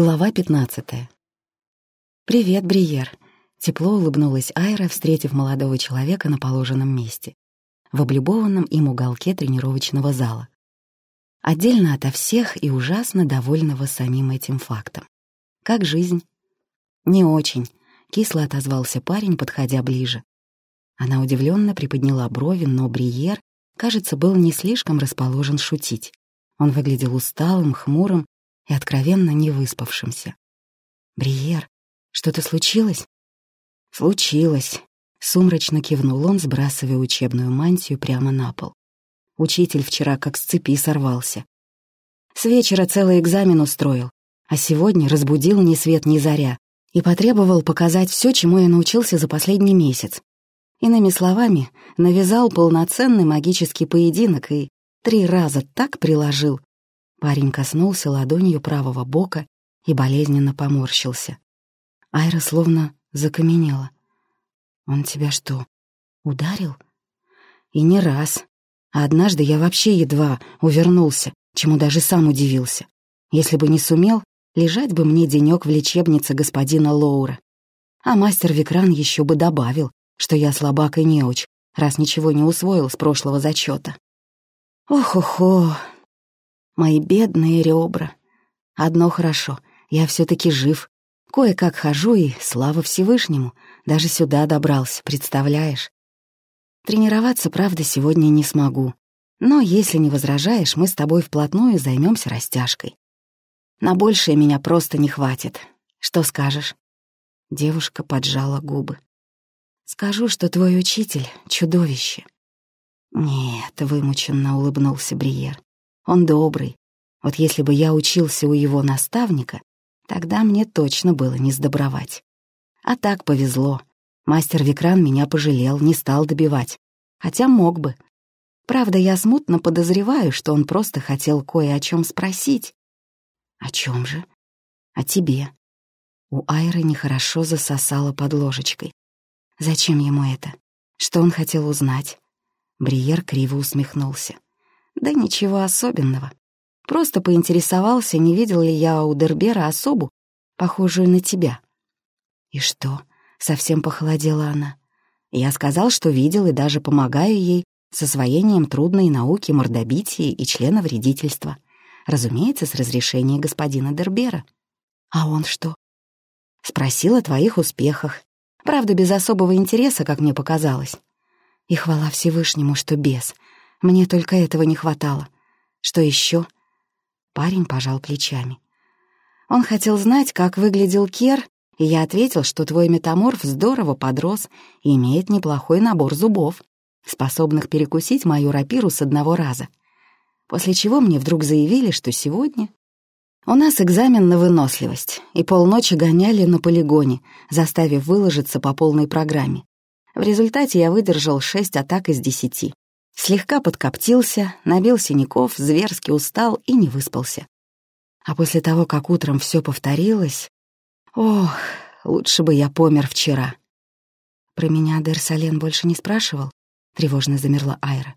Глава 15. «Привет, Бриер!» — тепло улыбнулась Айра, встретив молодого человека на положенном месте, в облюбованном им уголке тренировочного зала. Отдельно ото всех и ужасно довольного самим этим фактом. «Как жизнь?» «Не очень», — кисло отозвался парень, подходя ближе. Она удивленно приподняла брови, но Бриер, кажется, был не слишком расположен шутить. Он выглядел усталым, хмурым и откровенно не выспавшимся. «Бриер, что-то случилось?» «Случилось», — сумрачно кивнул он, сбрасывая учебную мантию прямо на пол. Учитель вчера как с цепи сорвался. С вечера целый экзамен устроил, а сегодня разбудил ни свет ни заря и потребовал показать все, чему я научился за последний месяц. Иными словами, навязал полноценный магический поединок и три раза так приложил, Парень коснулся ладонью правого бока и болезненно поморщился. Айра словно закаменела. «Он тебя что, ударил?» «И не раз. А однажды я вообще едва увернулся, чему даже сам удивился. Если бы не сумел, лежать бы мне денек в лечебнице господина Лоура. А мастер Викран еще бы добавил, что я слабак и неуч, раз ничего не усвоил с прошлого зачета. Ох-охо, Мои бедные ребра. Одно хорошо, я все таки жив. Кое-как хожу и, слава Всевышнему, даже сюда добрался, представляешь? Тренироваться, правда, сегодня не смогу. Но если не возражаешь, мы с тобой вплотную займемся растяжкой. На большее меня просто не хватит. Что скажешь?» Девушка поджала губы. «Скажу, что твой учитель — чудовище». «Нет», — вымученно улыбнулся Бриер. Он добрый. Вот если бы я учился у его наставника, тогда мне точно было не сдобровать. А так повезло. Мастер Викран меня пожалел, не стал добивать. Хотя мог бы. Правда, я смутно подозреваю, что он просто хотел кое о чем спросить. О чем же? О тебе. У Айры нехорошо засосало под ложечкой. Зачем ему это? Что он хотел узнать? Бриер криво усмехнулся. Да ничего особенного. Просто поинтересовался, не видел ли я у Дербера особу, похожую на тебя. И что? Совсем похолодела она. Я сказал, что видел и даже помогаю ей с освоением трудной науки мордобития и члена вредительства. Разумеется, с разрешения господина Дербера. А он что? Спросил о твоих успехах. Правда, без особого интереса, как мне показалось. И хвала Всевышнему, что без — мне только этого не хватало. Что еще? Парень пожал плечами. Он хотел знать, как выглядел Кер, и я ответил, что твой метаморф здорово подрос и имеет неплохой набор зубов, способных перекусить мою рапиру с одного раза. После чего мне вдруг заявили, что сегодня у нас экзамен на выносливость, и полночи гоняли на полигоне, заставив выложиться по полной программе. В результате я выдержал шесть атак из десяти. Слегка подкоптился, набил синяков, зверски устал и не выспался. А после того, как утром все повторилось... Ох, лучше бы я помер вчера. Про меня Дерсален больше не спрашивал? Тревожно замерла Айра.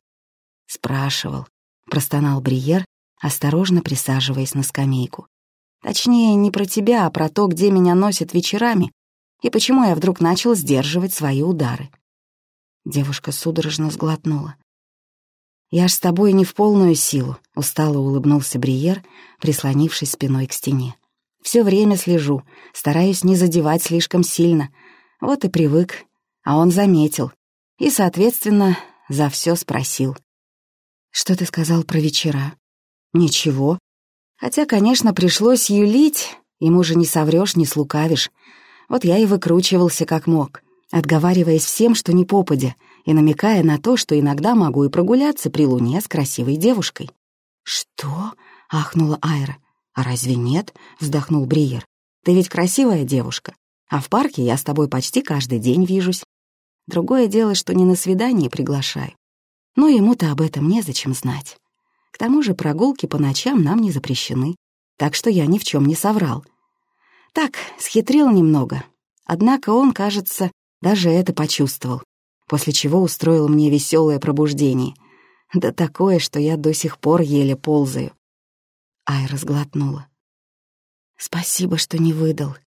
Спрашивал. Простонал Бриер, осторожно присаживаясь на скамейку. Точнее, не про тебя, а про то, где меня носят вечерами и почему я вдруг начал сдерживать свои удары. Девушка судорожно сглотнула. «Я ж с тобой не в полную силу», — устало улыбнулся Бриер, прислонившись спиной к стене. «Все время слежу, стараюсь не задевать слишком сильно. Вот и привык. А он заметил. И, соответственно, за все спросил». «Что ты сказал про вечера?» «Ничего. Хотя, конечно, пришлось юлить. Ему же не соврешь, не слукавишь. Вот я и выкручивался как мог, отговариваясь всем, что не попадя — и намекая на то, что иногда могу и прогуляться при луне с красивой девушкой. «Что?» — ахнула Айра. «А разве нет?» — вздохнул Бриер. «Ты ведь красивая девушка, а в парке я с тобой почти каждый день вижусь. Другое дело, что не на свидание приглашаю. Но ему-то об этом незачем знать. К тому же прогулки по ночам нам не запрещены, так что я ни в чем не соврал. Так, схитрил немного. Однако он, кажется, даже это почувствовал после чего устроил мне веселое пробуждение. Да такое, что я до сих пор еле ползаю. Ай разглотнула. «Спасибо, что не выдал».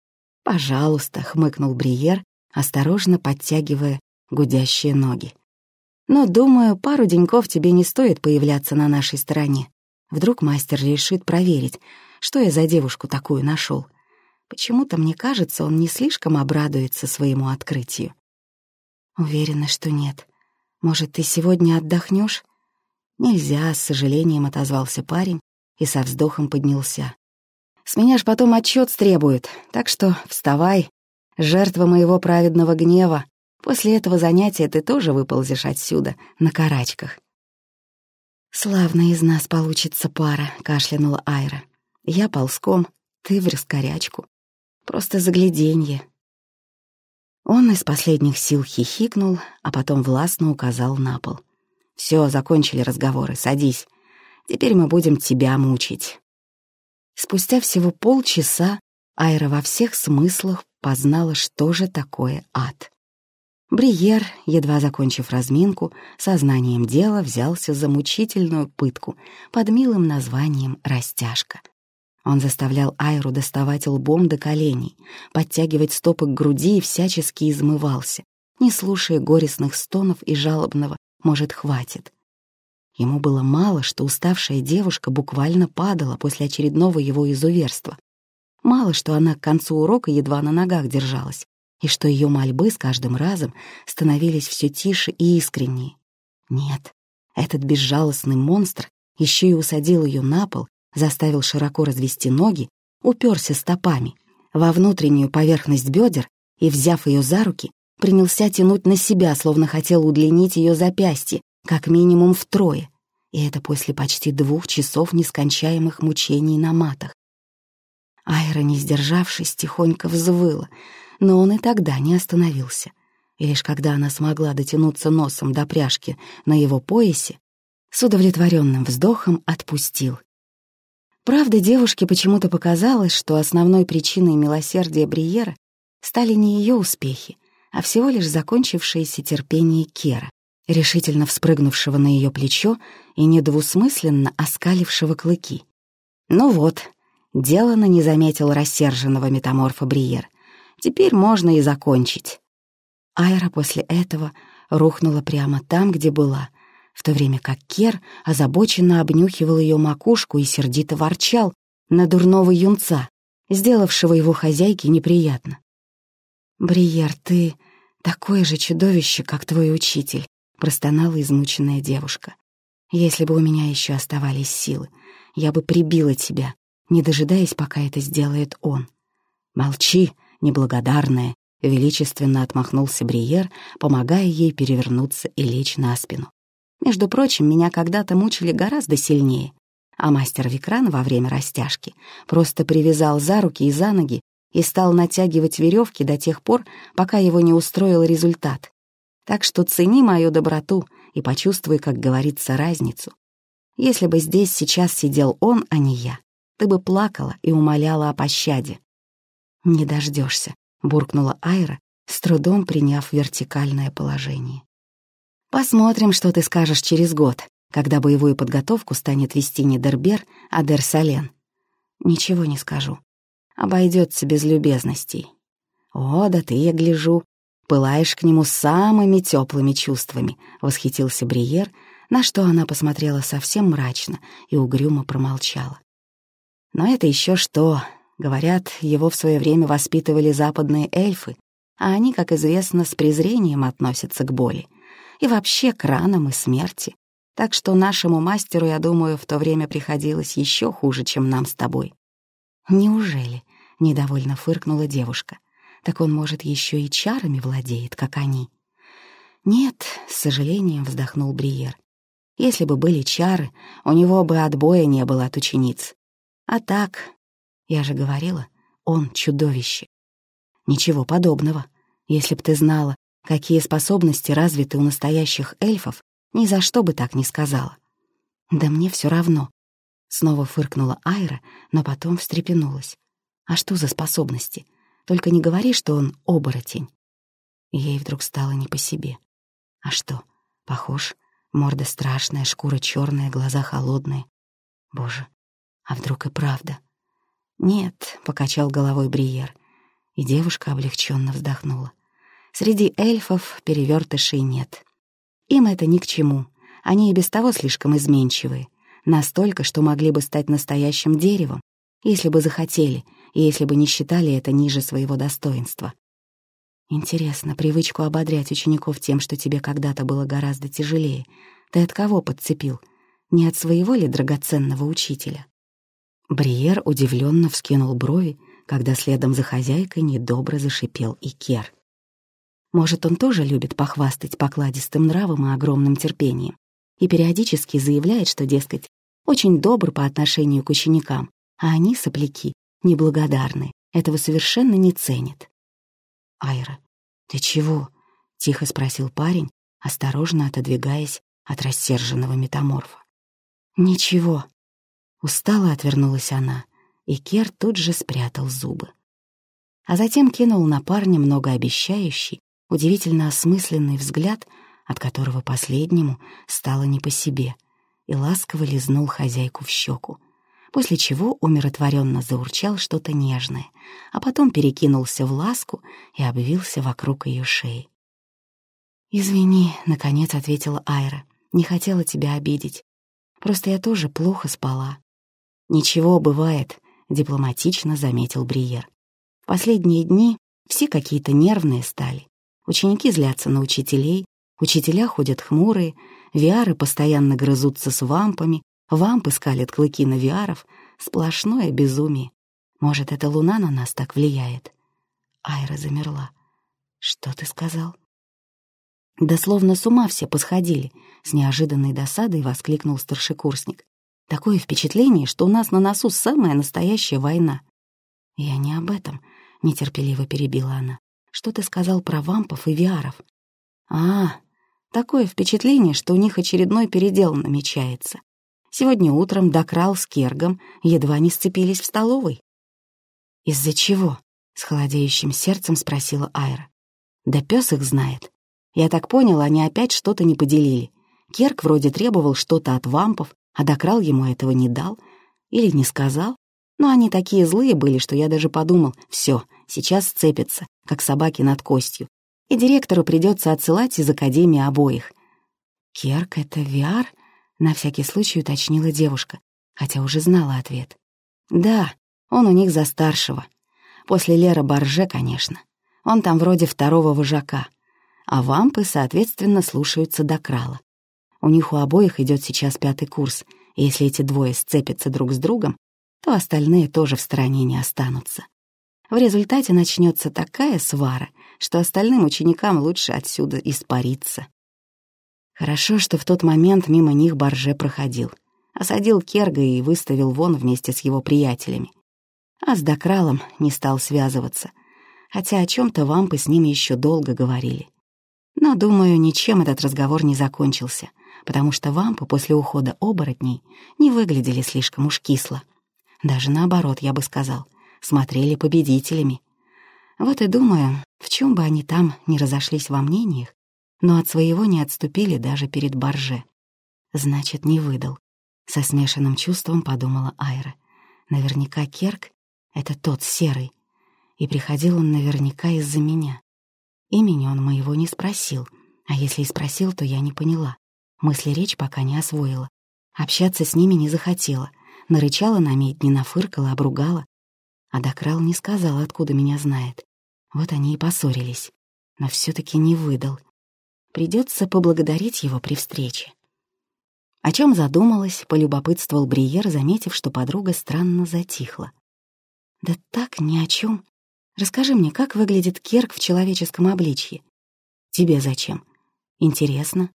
«Пожалуйста», — хмыкнул Бриер, осторожно подтягивая гудящие ноги. «Но, думаю, пару деньков тебе не стоит появляться на нашей стороне. Вдруг мастер решит проверить, что я за девушку такую нашел. Почему-то мне кажется, он не слишком обрадуется своему открытию. Уверена, что нет. Может, ты сегодня отдохнешь? Нельзя, с сожалением отозвался парень и со вздохом поднялся. С меня ж потом отчет требуют, так что вставай, жертва моего праведного гнева. После этого занятия ты тоже выползешь отсюда, на карачках. «Славно из нас получится пара», — кашлянула Айра. «Я ползком, ты в раскорячку. Просто загляденье». Он из последних сил хихикнул, а потом властно указал на пол. Все, закончили разговоры, садись. Теперь мы будем тебя мучить». Спустя всего полчаса Айра во всех смыслах познала, что же такое ад. Бриер, едва закончив разминку, сознанием дела взялся за мучительную пытку под милым названием «растяжка». Он заставлял Айру доставать лбом до коленей, подтягивать стопы к груди и всячески измывался, не слушая горестных стонов и жалобного «может, хватит». Ему было мало, что уставшая девушка буквально падала после очередного его изуверства. Мало, что она к концу урока едва на ногах держалась, и что ее мольбы с каждым разом становились все тише и искреннее. Нет, этот безжалостный монстр еще и усадил ее на пол, заставил широко развести ноги, уперся стопами во внутреннюю поверхность бедер и, взяв ее за руки, принялся тянуть на себя, словно хотел удлинить ее запястье, как минимум втрое, и это после почти двух часов нескончаемых мучений на матах. Айра, не сдержавшись, тихонько взвыла, но он и тогда не остановился. И лишь когда она смогла дотянуться носом до пряжки на его поясе, с удовлетворенным вздохом отпустил. Правда, девушке почему-то показалось, что основной причиной милосердия Бриера стали не ее успехи, а всего лишь закончившееся терпение Кера решительно вспрыгнувшего на ее плечо и недвусмысленно оскалившего клыки. Ну вот, делано не заметил рассерженного метаморфа Бриер. Теперь можно и закончить. Айра после этого рухнула прямо там, где была, в то время как Кер озабоченно обнюхивал ее макушку и сердито ворчал на дурного юнца, сделавшего его хозяйке неприятно. «Бриер, ты такое же чудовище, как твой учитель», простонала измученная девушка. «Если бы у меня еще оставались силы, я бы прибила тебя, не дожидаясь, пока это сделает он». «Молчи, неблагодарная», — величественно отмахнулся Бриер, помогая ей перевернуться и лечь на спину. «Между прочим, меня когда-то мучили гораздо сильнее, а мастер Викран во время растяжки просто привязал за руки и за ноги и стал натягивать веревки до тех пор, пока его не устроил результат. Так что цени мою доброту и почувствуй, как говорится, разницу. Если бы здесь сейчас сидел он, а не я, ты бы плакала и умоляла о пощаде. «Не дождешься, буркнула Айра, с трудом приняв вертикальное положение. «Посмотрим, что ты скажешь через год, когда боевую подготовку станет вести не Дербер, а Дерсален. Ничего не скажу. Обойдется без любезностей. О, да ты, я гляжу, пылаешь к нему самыми теплыми чувствами», — восхитился Бриер, на что она посмотрела совсем мрачно и угрюмо промолчала. «Но это еще что. Говорят, его в свое время воспитывали западные эльфы, а они, как известно, с презрением относятся к боли и вообще к ранам и смерти. Так что нашему мастеру, я думаю, в то время приходилось еще хуже, чем нам с тобой». «Неужели?» — недовольно фыркнула девушка так он, может, еще и чарами владеет, как они. Нет, с сожалением вздохнул Бриер. Если бы были чары, у него бы отбоя не было от учениц. А так, я же говорила, он чудовище. Ничего подобного. Если б ты знала, какие способности развиты у настоящих эльфов, ни за что бы так не сказала. Да мне все равно. Снова фыркнула Айра, но потом встрепенулась. А что за способности? Только не говори, что он оборотень. ей вдруг стало не по себе. А что, похож? Морда страшная, шкура черная, глаза холодные. Боже, а вдруг и правда? «Нет», — покачал головой Бриер, и девушка облегченно вздохнула. «Среди эльфов перевертышей нет. Им это ни к чему, они и без того слишком изменчивые, настолько, что могли бы стать настоящим деревом, если бы захотели, и если бы не считали это ниже своего достоинства. Интересно, привычку ободрять учеников тем, что тебе когда-то было гораздо тяжелее, ты от кого подцепил? Не от своего ли драгоценного учителя? Бриер удивленно вскинул брови, когда следом за хозяйкой недобро зашипел и Кер. Может, он тоже любит похвастать покладистым нравом и огромным терпением и периодически заявляет, что, дескать, очень добр по отношению к ученикам, а они, сопляки, неблагодарны, этого совершенно не ценят. «Айра, ты чего?» — тихо спросил парень, осторожно отодвигаясь от рассерженного метаморфа. «Ничего», Устало отвернулась она, и Кер тут же спрятал зубы. А затем кинул на парня многообещающий, удивительно осмысленный взгляд, от которого последнему стало не по себе, и ласково лизнул хозяйку в щеку, после чего умиротворенно заурчал что-то нежное, а потом перекинулся в ласку и обвился вокруг ее шеи. «Извини», — наконец ответила Айра, — «не хотела тебя обидеть. Просто я тоже плохо спала. «Ничего, бывает», — дипломатично заметил Бриер. «Последние дни все какие-то нервные стали. Ученики злятся на учителей, учителя ходят хмурые, виары постоянно грызутся с вампами, вампы скалят клыки на виаров. Сплошное безумие. Может, эта луна на нас так влияет?» Айра замерла. «Что ты сказал?» «Да словно с ума все посходили», — с неожиданной досадой воскликнул старшекурсник. Такое впечатление, что у нас на носу самая настоящая война. Я не об этом, — нетерпеливо перебила она. Что ты сказал про вампов и виаров? А, такое впечатление, что у них очередной передел намечается. Сегодня утром докрал с Кергом, едва не сцепились в столовой. «Из-за чего?» — с холодеющим сердцем спросила Айра. «Да пес их знает. Я так понял, они опять что-то не поделили. Керк вроде требовал что-то от вампов, а Докрал ему этого не дал или не сказал. Но они такие злые были, что я даже подумал, все, сейчас сцепятся, как собаки над костью, и директору придется отсылать из академии обоих. «Керк — это Виар?» — на всякий случай уточнила девушка, хотя уже знала ответ. «Да, он у них за старшего. После Лера Барже, конечно. Он там вроде второго вожака. А вампы, соответственно, слушаются Докрала. У них у обоих идет сейчас пятый курс, и если эти двое сцепятся друг с другом, то остальные тоже в стороне не останутся. В результате начнется такая свара, что остальным ученикам лучше отсюда испариться. Хорошо, что в тот момент мимо них Барже проходил. Осадил Керга и выставил вон вместе с его приятелями. А с Докралом не стал связываться, хотя о чем то вампы с ними еще долго говорили. Но, думаю, ничем этот разговор не закончился — потому что вампы после ухода оборотней не выглядели слишком уж кисло. Даже наоборот, я бы сказал, смотрели победителями. Вот и думаю, в чем бы они там не разошлись во мнениях, но от своего не отступили даже перед Барже. Значит, не выдал. Со смешанным чувством подумала Айра. Наверняка Керк — это тот серый. И приходил он наверняка из-за меня. Имени он моего не спросил, а если и спросил, то я не поняла. Мысли речь пока не освоила. Общаться с ними не захотела. Нарычала на медь, не нафыркала, обругала. А Докрал не сказал, откуда меня знает. Вот они и поссорились. Но все таки не выдал. Придется поблагодарить его при встрече. О чем задумалась, полюбопытствовал Бриер, заметив, что подруга странно затихла. «Да так, ни о чем. Расскажи мне, как выглядит Керк в человеческом обличье?» «Тебе зачем?» «Интересно.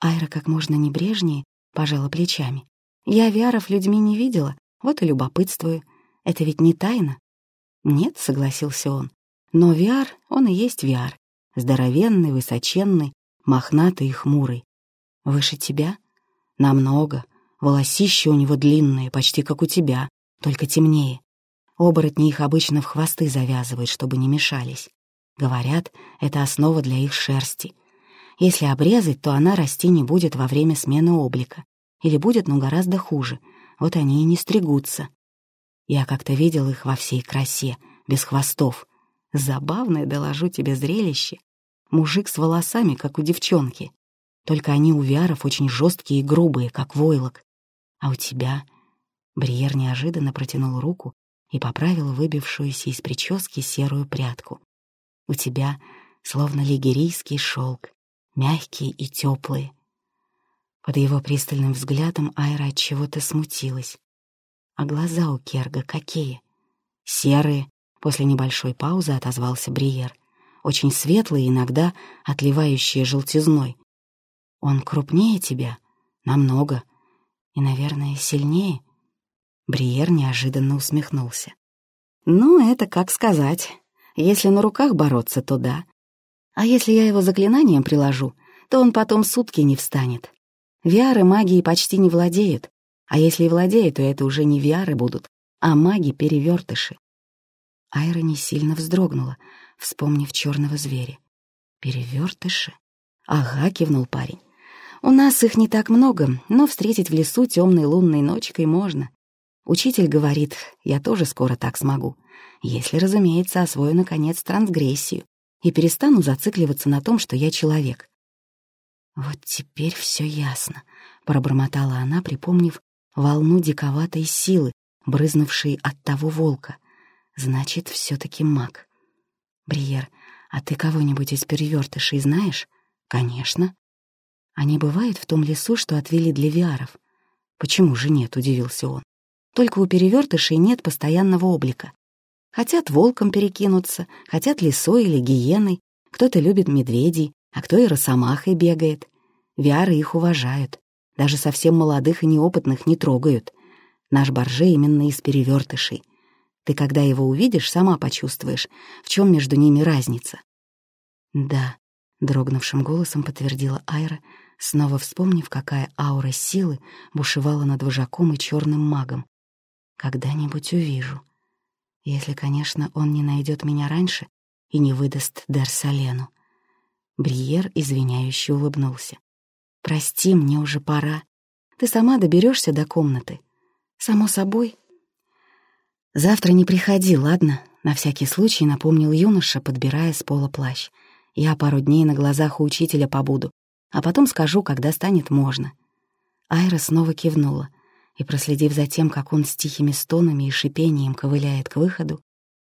Айра как можно небрежнее пожала плечами. «Я Виаров людьми не видела, вот и любопытствую. Это ведь не тайна?» «Нет», — согласился он. «Но Виар, он и есть Виар. Здоровенный, высоченный, мохнатый и хмурый. Выше тебя? Намного. Волосища у него длинные, почти как у тебя, только темнее. Оборотни их обычно в хвосты завязывают, чтобы не мешались. Говорят, это основа для их шерсти. Если обрезать, то она расти не будет во время смены облика. Или будет, но гораздо хуже. Вот они и не стригутся. Я как-то видел их во всей красе, без хвостов. Забавное, доложу тебе, зрелище. Мужик с волосами, как у девчонки. Только они у виаров очень жесткие и грубые, как войлок. А у тебя...» Бриер неожиданно протянул руку и поправил выбившуюся из прически серую прядку. «У тебя словно лигерийский шелк, мягкие и теплые. Под его пристальным взглядом Айра от чего-то смутилась. А глаза у Керга какие? Серые, после небольшой паузы отозвался Бриер. Очень светлые, иногда отливающие желтизной. Он крупнее тебя? Намного. И, наверное, сильнее. Бриер неожиданно усмехнулся. «Ну, это как сказать. Если на руках бороться, то да. А если я его заклинанием приложу, то он потом сутки не встанет. Виары магией почти не владеют, а если и владеют, то это уже не виары будут, а маги-перевертыши. Айра не сильно вздрогнула, вспомнив черного зверя. «Перевертыши?» «Ага», — кивнул парень. «У нас их не так много, но встретить в лесу темной лунной ночкой можно. Учитель говорит, я тоже скоро так смогу, если, разумеется, освою, наконец, трансгрессию и перестану зацикливаться на том, что я человек. «Вот теперь все ясно», — пробормотала она, припомнив волну диковатой силы, брызнувшей от того волка. «Значит, все таки маг». «Бриер, а ты кого-нибудь из перевертышей знаешь?» «Конечно». «Они бывают в том лесу, что отвели для виаров?» «Почему же нет?» — удивился он. «Только у перевертышей нет постоянного облика. Хотят волком перекинуться, хотят лисой или гиеной, кто-то любит медведей, а кто и росомахой бегает. Виары их уважают, даже совсем молодых и неопытных не трогают. Наш борже именно из перевертышей. Ты, когда его увидишь, сама почувствуешь, в чем между ними разница. Да, дрогнувшим голосом подтвердила Айра, снова вспомнив, какая аура силы бушевала над вожаком и черным магом. Когда-нибудь увижу. Если, конечно, он не найдет меня раньше и не выдаст Дерсалену. Бриер извиняюще улыбнулся. «Прости, мне уже пора. Ты сама доберешься до комнаты. Само собой». «Завтра не приходи, ладно?» — на всякий случай напомнил юноша, подбирая с пола плащ. «Я пару дней на глазах у учителя побуду, а потом скажу, когда станет можно». Айра снова кивнула — и, проследив за тем, как он с тихими стонами и шипением ковыляет к выходу,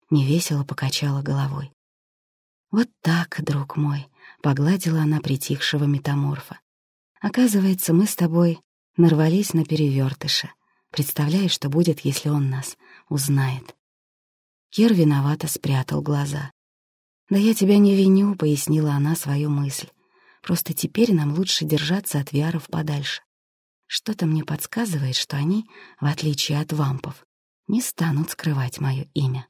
невесело покачала головой. «Вот так, друг мой», — погладила она притихшего метаморфа. «Оказывается, мы с тобой нарвались на перевертыша. Представляешь, что будет, если он нас узнает?» Кир виновато спрятал глаза. «Да я тебя не виню», — пояснила она свою мысль. «Просто теперь нам лучше держаться от Виаров подальше. Что-то мне подсказывает, что они, в отличие от вампов, не станут скрывать мое имя.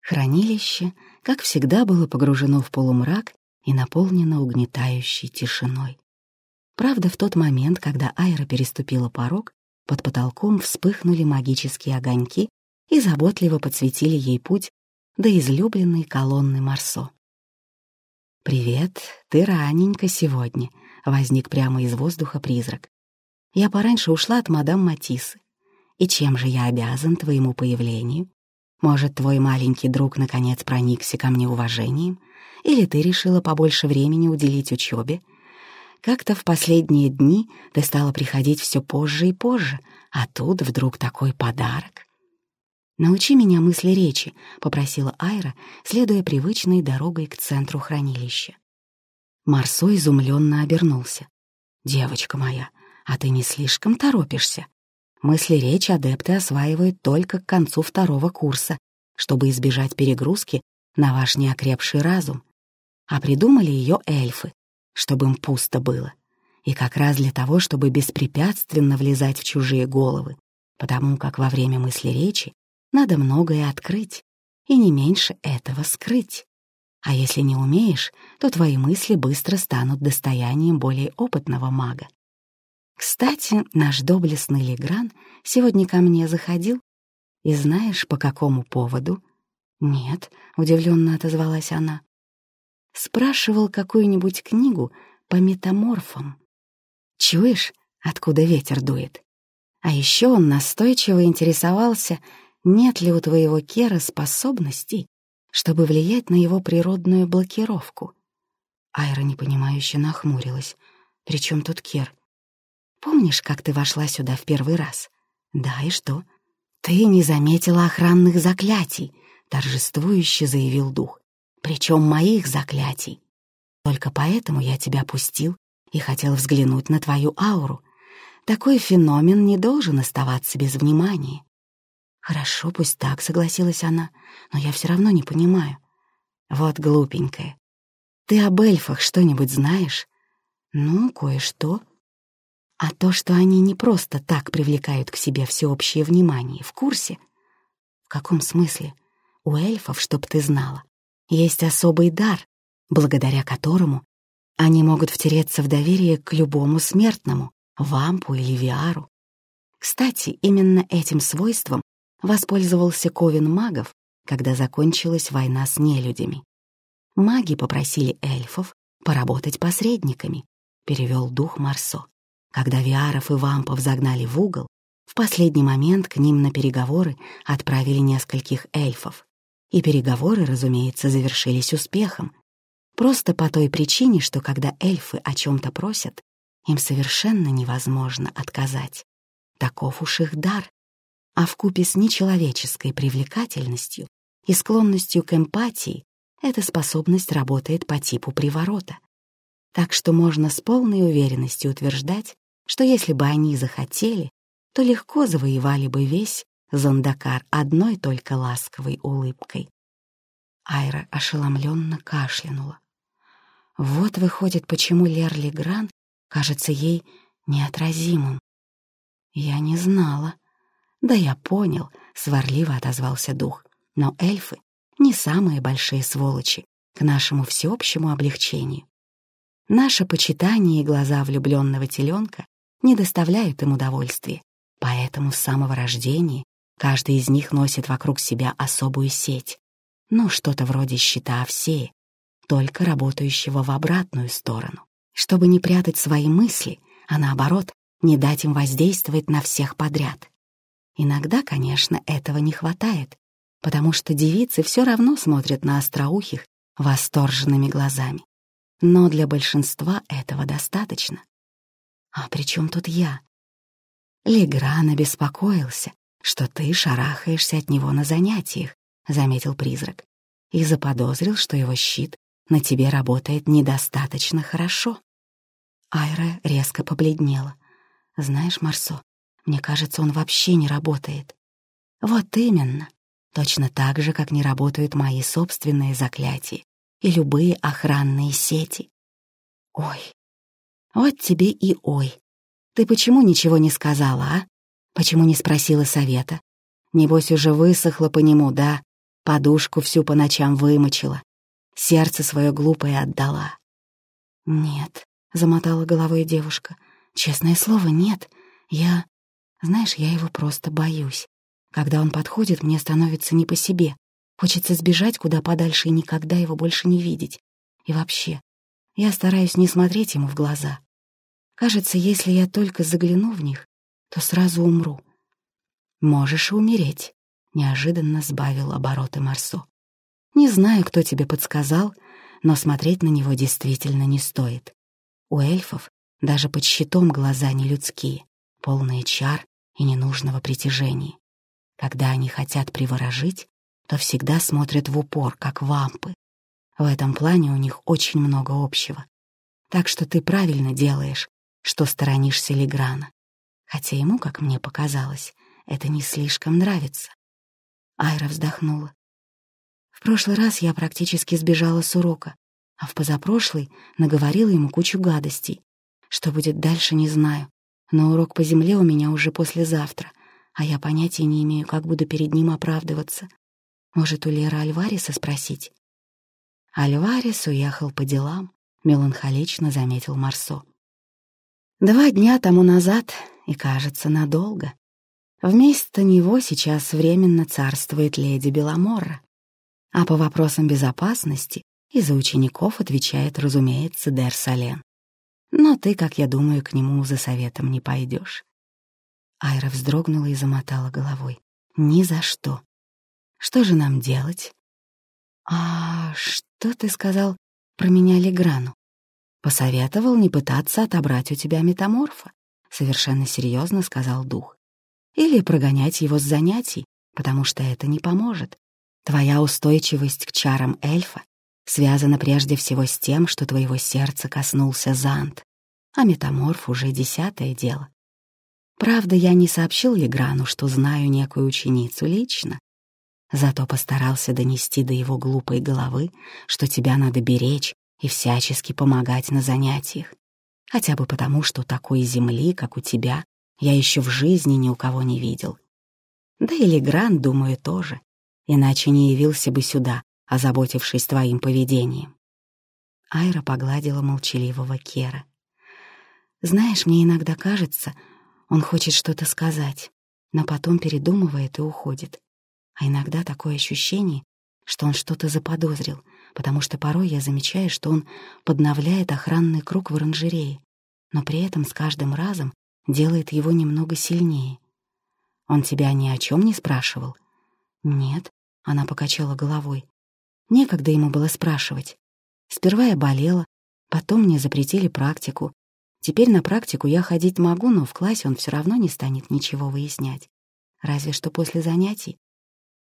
Хранилище, как всегда, было погружено в полумрак и наполнено угнетающей тишиной. Правда, в тот момент, когда Айра переступила порог, под потолком вспыхнули магические огоньки и заботливо подсветили ей путь до излюбленной колонны Марсо. «Привет, ты раненько сегодня», — возник прямо из воздуха призрак. Я пораньше ушла от мадам Матиссы. И чем же я обязан твоему появлению? Может, твой маленький друг наконец проникся ко мне уважением? Или ты решила побольше времени уделить учебе? Как-то в последние дни ты стала приходить все позже и позже, а тут вдруг такой подарок. «Научи меня мысли речи», — попросила Айра, следуя привычной дорогой к центру хранилища. Марсо изумленно обернулся. «Девочка моя, а ты не слишком торопишься. Мысли речи адепты осваивают только к концу второго курса, чтобы избежать перегрузки на ваш неокрепший разум. А придумали ее эльфы, чтобы им пусто было. И как раз для того, чтобы беспрепятственно влезать в чужие головы, потому как во время мысли речи надо многое открыть и не меньше этого скрыть. А если не умеешь, то твои мысли быстро станут достоянием более опытного мага. Кстати, наш доблестный Легран сегодня ко мне заходил. И знаешь, по какому поводу? Нет, удивленно отозвалась она. Спрашивал какую-нибудь книгу по метаморфам. Чуешь, откуда ветер дует? А еще он настойчиво интересовался, нет ли у твоего Кера способностей, чтобы влиять на его природную блокировку. Айра непонимающе нахмурилась. «При чем тут Кер? Помнишь, как ты вошла сюда в первый раз? Да, и что? Ты не заметила охранных заклятий, торжествующе заявил дух. Причем моих заклятий. Только поэтому я тебя пустил и хотел взглянуть на твою ауру. Такой феномен не должен оставаться без внимания. Хорошо, пусть так, согласилась она, но я все равно не понимаю. Вот глупенькая. Ты об эльфах что-нибудь знаешь? Ну, кое-что. А то, что они не просто так привлекают к себе всеобщее внимание, в курсе? В каком смысле? У эльфов, чтоб ты знала, есть особый дар, благодаря которому они могут втереться в доверие к любому смертному, вампу или виару. Кстати, именно этим свойством воспользовался Ковен магов, когда закончилась война с нелюдями. Маги попросили эльфов поработать посредниками, перевел дух Марсо. Когда Виаров и Вампов загнали в угол, в последний момент к ним на переговоры отправили нескольких эльфов. И переговоры, разумеется, завершились успехом. Просто по той причине, что когда эльфы о чем-то просят, им совершенно невозможно отказать. Таков уж их дар. А вкупе с нечеловеческой привлекательностью и склонностью к эмпатии эта способность работает по типу приворота. Так что можно с полной уверенностью утверждать, что если бы они захотели, то легко завоевали бы весь Зондакар одной только ласковой улыбкой. Айра ошеломленно кашлянула. Вот выходит, почему Лерли Гран кажется ей неотразимым. Я не знала. Да я понял, сварливо отозвался дух. Но эльфы не самые большие сволочи к нашему всеобщему облегчению. Наше почитание и глаза влюбленного теленка не доставляют им удовольствия, поэтому с самого рождения каждый из них носит вокруг себя особую сеть, ну, что-то вроде щита Овсея, только работающего в обратную сторону, чтобы не прятать свои мысли, а наоборот, не дать им воздействовать на всех подряд. Иногда, конечно, этого не хватает, потому что девицы все равно смотрят на остроухих восторженными глазами. Но для большинства этого достаточно. А при чем тут я? Легран обеспокоился, что ты шарахаешься от него на занятиях, заметил призрак, и заподозрил, что его щит на тебе работает недостаточно хорошо. Айра резко побледнела. Знаешь, Марсо, мне кажется, он вообще не работает. Вот именно. Точно так же, как не работают мои собственные заклятия и любые охранные сети. Ой, вот тебе и ой. Ты почему ничего не сказала, а? Почему не спросила совета? Небось, уже высохла по нему, да? Подушку всю по ночам вымочила. Сердце свое глупое отдала. «Нет», — замотала головой девушка. «Честное слово, нет. Я... Знаешь, я его просто боюсь. Когда он подходит, мне становится не по себе. Хочется сбежать куда подальше и никогда его больше не видеть. И вообще, я стараюсь не смотреть ему в глаза. Кажется, если я только загляну в них, то сразу умру. Можешь умереть, неожиданно сбавил обороты Марсо. Не знаю, кто тебе подсказал, но смотреть на него действительно не стоит. У эльфов даже под щитом глаза не людские, полные чар и ненужного притяжения. Когда они хотят приворожить, то всегда смотрят в упор, как вампы. В этом плане у них очень много общего. Так что ты правильно делаешь, что сторонишься Леграна, хотя ему, как мне показалось, это не слишком нравится. Айра вздохнула. В прошлый раз я практически сбежала с урока, а в позапрошлый наговорила ему кучу гадостей. Что будет дальше, не знаю. Но урок по земле у меня уже послезавтра, а я понятия не имею, как буду перед ним оправдываться. Может, у Лера Альвареса спросить? Альварес уехал по делам, меланхолично заметил Марсо. Два дня тому назад, и, кажется, надолго. Вместо него сейчас временно царствует леди Беломорра. А по вопросам безопасности из-за учеников отвечает, разумеется, Дер Сален. Но ты, как я думаю, к нему за советом не пойдешь. Айра вздрогнула и замотала головой. «Ни за что. Что же нам делать?» «А что ты сказал про меня Леграну?» «Посоветовал не пытаться отобрать у тебя метаморфа», — совершенно серьезно сказал дух. «Или прогонять его с занятий, потому что это не поможет. Твоя устойчивость к чарам эльфа связана прежде всего с тем, что твоего сердца коснулся Зант, а метаморф уже десятое дело. Правда, я не сообщил Леграну, что знаю некую ученицу лично, зато постарался донести до его глупой головы, что тебя надо беречь и всячески помогать на занятиях, хотя бы потому, что такой земли, как у тебя, я еще в жизни ни у кого не видел. Да и Легран, думаю, тоже, иначе не явился бы сюда, озаботившись твоим поведением. Айра погладила молчаливого Кера. «Знаешь, мне иногда кажется, он хочет что-то сказать, но потом передумывает и уходит. А иногда такое ощущение, что он что-то заподозрил, потому что порой я замечаю, что он подновляет охранный круг в оранжерее, но при этом с каждым разом делает его немного сильнее. Он тебя ни о чем не спрашивал? Нет, она покачала головой. Некогда ему было спрашивать. Сперва я болела, потом мне запретили практику, Теперь на практику я ходить могу, но в классе он все равно не станет ничего выяснять. Разве что после занятий.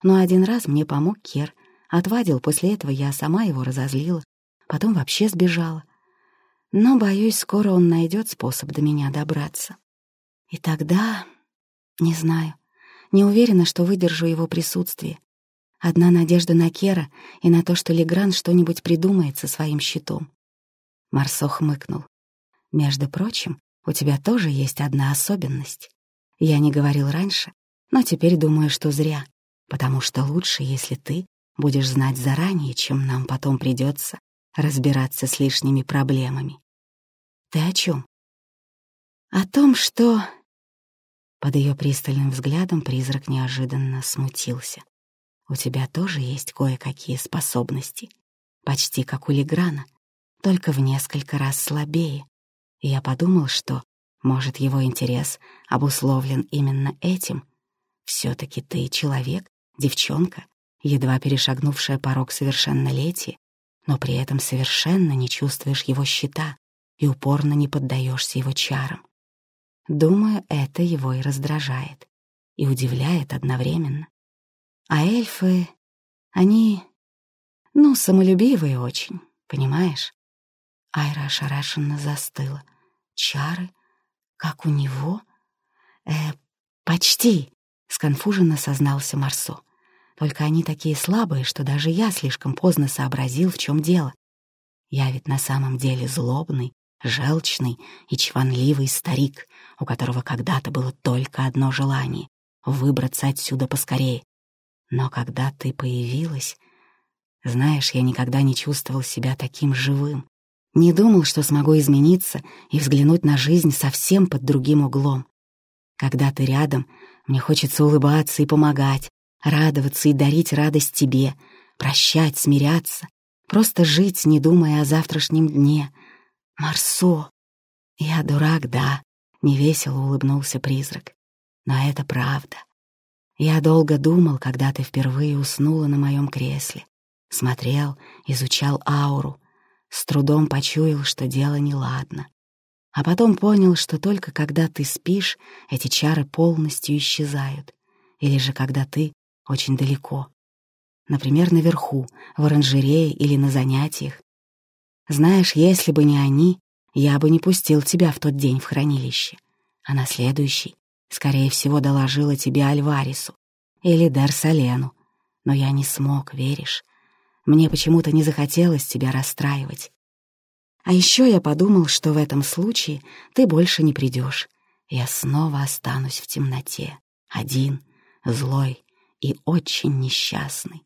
Но один раз мне помог Кер. Отвадил, после этого я сама его разозлила. Потом вообще сбежала. Но, боюсь, скоро он найдет способ до меня добраться. И тогда... Не знаю. Не уверена, что выдержу его присутствие. Одна надежда на Кера и на то, что Легран что-нибудь придумает со своим щитом. Марсо хмыкнул. Между прочим, у тебя тоже есть одна особенность. Я не говорил раньше, но теперь думаю, что зря, потому что лучше, если ты будешь знать заранее, чем нам потом придется разбираться с лишними проблемами. Ты о чем? О том, что... Под ее пристальным взглядом призрак неожиданно смутился. У тебя тоже есть кое-какие способности, почти как у Леграна, только в несколько раз слабее и я подумал, что, может, его интерес обусловлен именно этим. все таки ты человек, девчонка, едва перешагнувшая порог совершеннолетия, но при этом совершенно не чувствуешь его щита и упорно не поддаешься его чарам. Думаю, это его и раздражает, и удивляет одновременно. А эльфы, они, ну, самолюбивые очень, понимаешь? Айра ошарашенно застыла. Чары? Как у него? Э, почти, сконфуженно сознался Марсо. Только они такие слабые, что даже я слишком поздно сообразил, в чем дело. Я ведь на самом деле злобный, желчный и чванливый старик, у которого когда-то было только одно желание — выбраться отсюда поскорее. Но когда ты появилась... Знаешь, я никогда не чувствовал себя таким живым, не думал, что смогу измениться и взглянуть на жизнь совсем под другим углом. Когда ты рядом, мне хочется улыбаться и помогать, радоваться и дарить радость тебе, прощать, смиряться, просто жить, не думая о завтрашнем дне. Марсо! Я дурак, да, невесело улыбнулся призрак. Но это правда. Я долго думал, когда ты впервые уснула на моем кресле. Смотрел, изучал ауру, с трудом почуял, что дело неладно. А потом понял, что только когда ты спишь, эти чары полностью исчезают. Или же когда ты очень далеко. Например, наверху, в оранжерее или на занятиях. Знаешь, если бы не они, я бы не пустил тебя в тот день в хранилище. А на следующий, скорее всего, доложила тебе Альварису или Дарсалену. Но я не смог, веришь? Мне почему-то не захотелось тебя расстраивать. А еще я подумал, что в этом случае ты больше не придешь. Я снова останусь в темноте, один, злой и очень несчастный.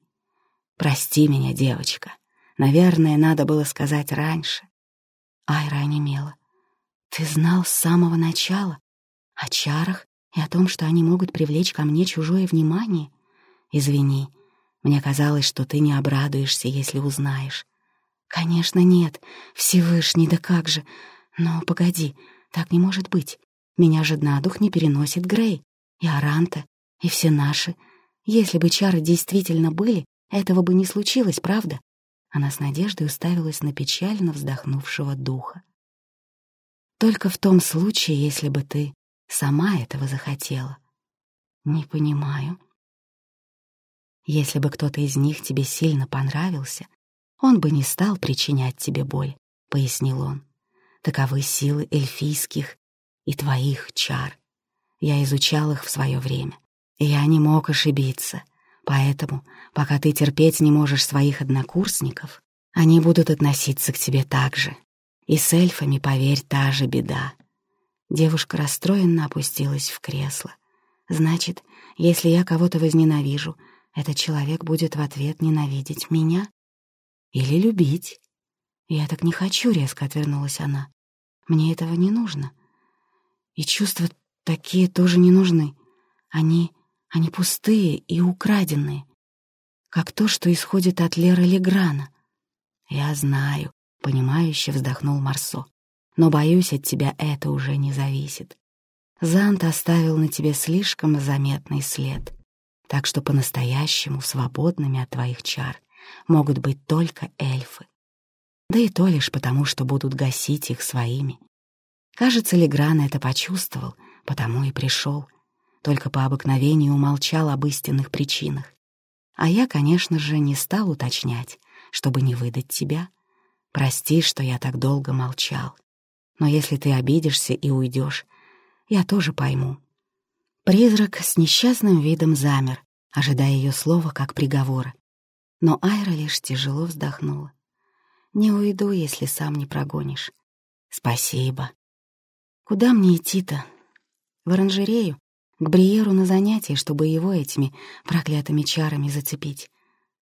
Прости меня, девочка. Наверное, надо было сказать раньше. Айра онемела. Ты знал с самого начала о чарах и о том, что они могут привлечь ко мне чужое внимание? Извини, мне казалось, что ты не обрадуешься, если узнаешь. Конечно, нет, Всевышний, да как же. Но погоди, так не может быть. Меня же на дух не переносит Грей, и Аранта, и все наши. Если бы чары действительно были, этого бы не случилось, правда? Она с надеждой уставилась на печально вздохнувшего духа. Только в том случае, если бы ты сама этого захотела. Не понимаю. Если бы кто-то из них тебе сильно понравился, он бы не стал причинять тебе боль, — пояснил он. Таковы силы эльфийских и твоих чар. Я изучал их в свое время, я не мог ошибиться. Поэтому, пока ты терпеть не можешь своих однокурсников, они будут относиться к тебе так же. И с эльфами, поверь, та же беда. Девушка расстроенно опустилась в кресло. Значит, если я кого-то возненавижу, этот человек будет в ответ ненавидеть меня? Или любить? Я так не хочу, резко отвернулась она. Мне этого не нужно. И чувства такие тоже не нужны. Они, они пустые и украденные, как то, что исходит от Леры Леграна. Я знаю, понимающе вздохнул Марсо. Но, боюсь, от тебя это уже не зависит. Зант оставил на тебе слишком заметный след, так что по-настоящему свободными от твоих чар могут быть только эльфы. Да и то лишь потому, что будут гасить их своими. Кажется, Легран это почувствовал, потому и пришел. Только по обыкновению умолчал об истинных причинах. А я, конечно же, не стал уточнять, чтобы не выдать тебя. Прости, что я так долго молчал. Но если ты обидишься и уйдешь, я тоже пойму. Призрак с несчастным видом замер, ожидая ее слова как приговора. Но Айра лишь тяжело вздохнула. «Не уйду, если сам не прогонишь». «Спасибо». «Куда мне идти-то?» «В оранжерею, к Бриеру на занятие, чтобы его этими проклятыми чарами зацепить.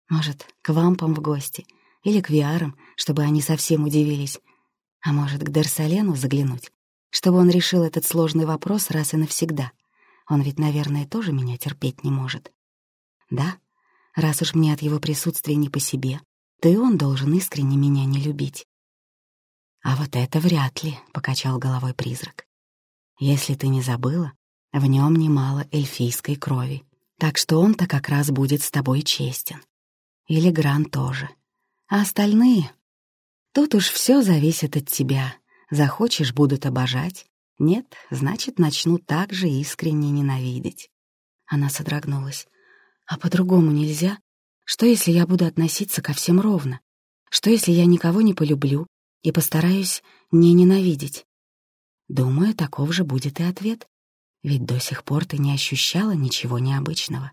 Может, к вампам в гости или к виарам, чтобы они совсем удивились. А может, к Дерсалену заглянуть, чтобы он решил этот сложный вопрос раз и навсегда. Он ведь, наверное, тоже меня терпеть не может. Да, раз уж мне от его присутствия не по себе, то и он должен искренне меня не любить. «А вот это вряд ли», — покачал головой призрак. «Если ты не забыла, в нем немало эльфийской крови, так что он-то как раз будет с тобой честен. Или Гран тоже. А остальные? Тут уж все зависит от тебя. Захочешь — будут обожать. Нет, значит, начнут так же искренне ненавидеть. Она содрогнулась. А по-другому нельзя? Что, если я буду относиться ко всем ровно? Что, если я никого не полюблю и постараюсь не ненавидеть? Думаю, таков же будет и ответ. Ведь до сих пор ты не ощущала ничего необычного.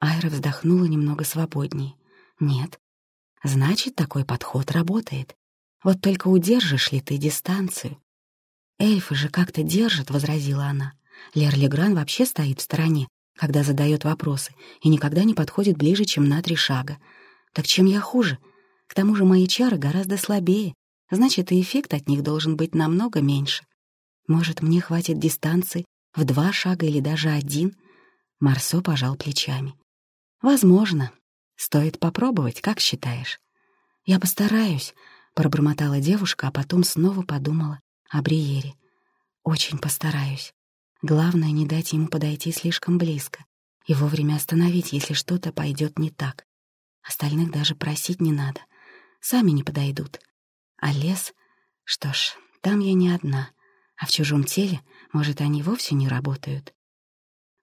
Айра вздохнула немного свободнее. Нет. Значит, такой подход работает. Вот только удержишь ли ты дистанцию? Эльфы же как-то держат, — возразила она. Лер Легран вообще стоит в стороне, когда задает вопросы, и никогда не подходит ближе, чем на три шага. Так чем я хуже? К тому же мои чары гораздо слабее, значит, и эффект от них должен быть намного меньше. Может, мне хватит дистанции в два шага или даже один? Марсо пожал плечами. Возможно, Стоит попробовать, как считаешь? Я постараюсь, пробормотала девушка, а потом снова подумала о Бриере. Очень постараюсь. Главное, не дать ему подойти слишком близко и вовремя остановить, если что-то пойдет не так. Остальных даже просить не надо. Сами не подойдут. А лес? Что ж, там я не одна. А в чужом теле, может, они вовсе не работают.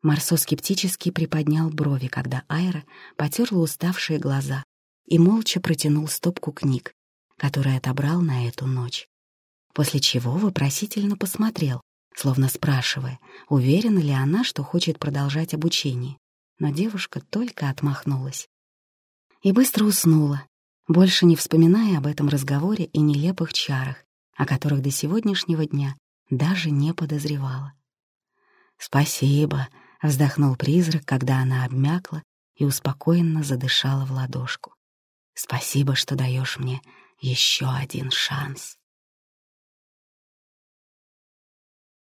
Марсо скептически приподнял брови, когда Айра потерла уставшие глаза и молча протянул стопку книг, которые отобрал на эту ночь. После чего вопросительно посмотрел, словно спрашивая, уверена ли она, что хочет продолжать обучение. Но девушка только отмахнулась. И быстро уснула, больше не вспоминая об этом разговоре и нелепых чарах, о которых до сегодняшнего дня даже не подозревала. «Спасибо», Вздохнул призрак, когда она обмякла и успокоенно задышала в ладошку. «Спасибо, что даешь мне еще один шанс».